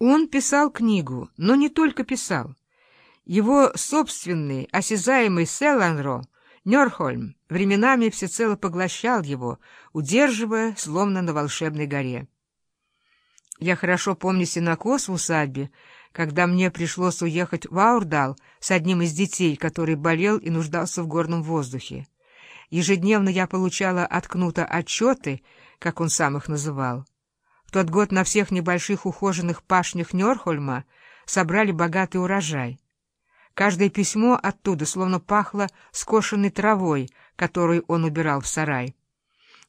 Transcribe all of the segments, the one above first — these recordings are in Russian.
Он писал книгу, но не только писал. Его собственный осязаемый Селанро, Нёрхольм, временами всецело поглощал его, удерживая, словно на волшебной горе. Я хорошо помню сенокос в усадьбе, когда мне пришлось уехать в Аурдал с одним из детей, который болел и нуждался в горном воздухе. Ежедневно я получала от Кнута отчеты, как он сам их называл. В тот год на всех небольших ухоженных пашнях Нёрхольма собрали богатый урожай. Каждое письмо оттуда словно пахло скошенной травой, которую он убирал в сарай.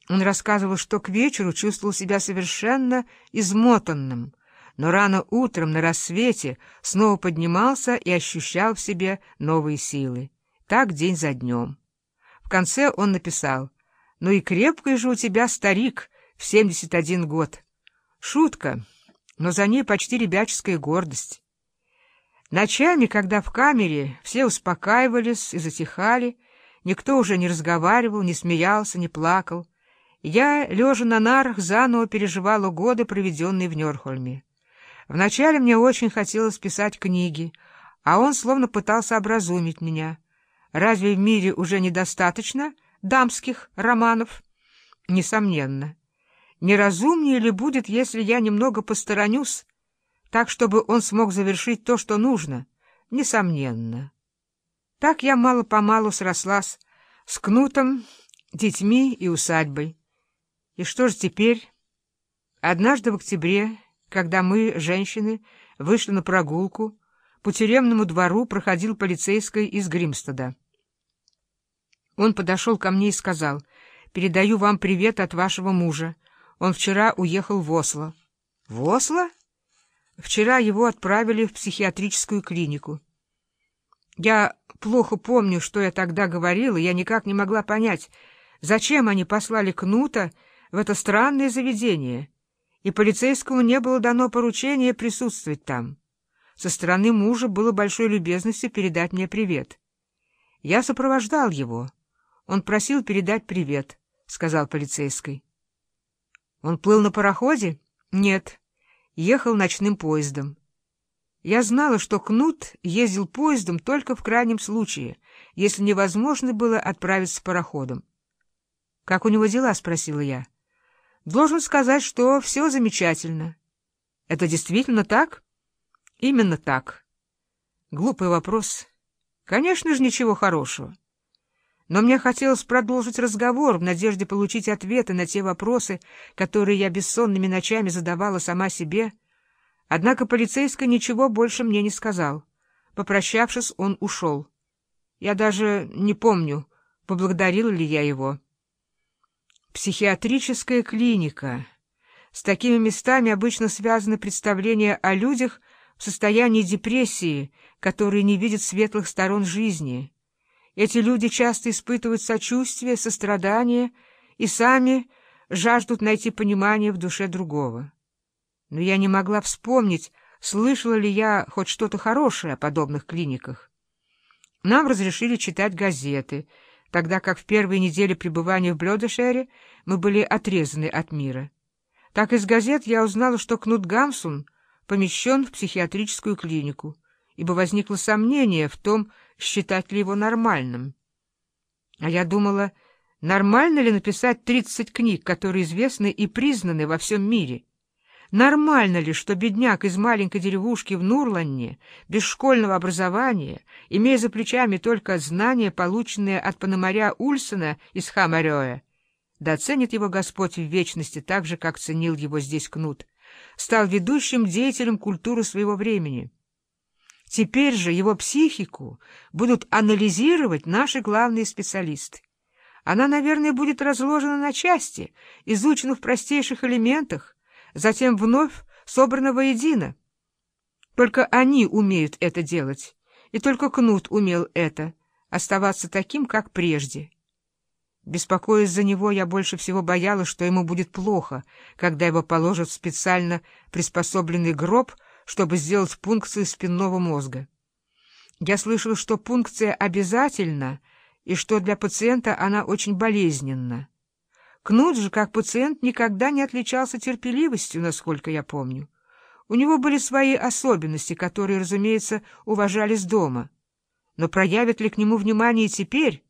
Он рассказывал, что к вечеру чувствовал себя совершенно измотанным, но рано утром на рассвете снова поднимался и ощущал в себе новые силы. Так день за днем. В конце он написал «Ну и крепкий же у тебя старик в 71 год». Шутка, но за ней почти ребяческая гордость. Ночами, когда в камере все успокаивались и затихали, никто уже не разговаривал, не смеялся, не плакал, я, лежа на нарах, заново переживала годы, проведенные в Нёрхольме. Вначале мне очень хотелось писать книги, а он словно пытался образумить меня. Разве в мире уже недостаточно дамских романов? Несомненно. Неразумнее ли будет, если я немного посторонюсь, так, чтобы он смог завершить то, что нужно? Несомненно. Так я мало-помалу срослась с кнутом, детьми и усадьбой. И что же теперь? Однажды в октябре, когда мы, женщины, вышли на прогулку, по тюремному двору проходил полицейский из Гримстеда. Он подошел ко мне и сказал, «Передаю вам привет от вашего мужа. Он вчера уехал в Осло. В Осло? Вчера его отправили в психиатрическую клинику. Я плохо помню, что я тогда говорила, я никак не могла понять, зачем они послали Кнута в это странное заведение, и полицейскому не было дано поручение присутствовать там. Со стороны мужа было большой любезностью передать мне привет. Я сопровождал его. Он просил передать привет, — сказал полицейский. Он плыл на пароходе? Нет. Ехал ночным поездом. Я знала, что Кнут ездил поездом только в крайнем случае, если невозможно было отправиться пароходом. — Как у него дела? — спросила я. — Должен сказать, что все замечательно. — Это действительно так? — Именно так. Глупый вопрос. Конечно же, ничего хорошего. Но мне хотелось продолжить разговор в надежде получить ответы на те вопросы, которые я бессонными ночами задавала сама себе. Однако полицейский ничего больше мне не сказал. Попрощавшись, он ушел. Я даже не помню, поблагодарила ли я его. Психиатрическая клиника. С такими местами обычно связаны представления о людях в состоянии депрессии, которые не видят светлых сторон жизни. Эти люди часто испытывают сочувствие, сострадание и сами жаждут найти понимание в душе другого. Но я не могла вспомнить, слышала ли я хоть что-то хорошее о подобных клиниках. Нам разрешили читать газеты, тогда как в первые недели пребывания в Блёдешере мы были отрезаны от мира. Так из газет я узнала, что Кнут Гамсун помещен в психиатрическую клинику, ибо возникло сомнение в том, считать ли его нормальным. А я думала, нормально ли написать 30 книг, которые известны и признаны во всем мире? Нормально ли, что бедняк из маленькой деревушки в Нурланне, без школьного образования, имея за плечами только знания, полученные от пономаря Ульсона из Хамарея, да ценит его Господь в вечности так же, как ценил его здесь Кнут, стал ведущим деятелем культуры своего времени? Теперь же его психику будут анализировать наши главные специалисты. Она, наверное, будет разложена на части, изучена в простейших элементах, затем вновь собрана воедино. Только они умеют это делать, и только Кнут умел это, оставаться таким, как прежде. Беспокоясь за него, я больше всего боялась, что ему будет плохо, когда его положат в специально приспособленный гроб — чтобы сделать пункцию спинного мозга. Я слышал, что пункция обязательна и что для пациента она очень болезненна. Кнут же, как пациент, никогда не отличался терпеливостью, насколько я помню. У него были свои особенности, которые, разумеется, уважались дома. Но проявят ли к нему внимание теперь,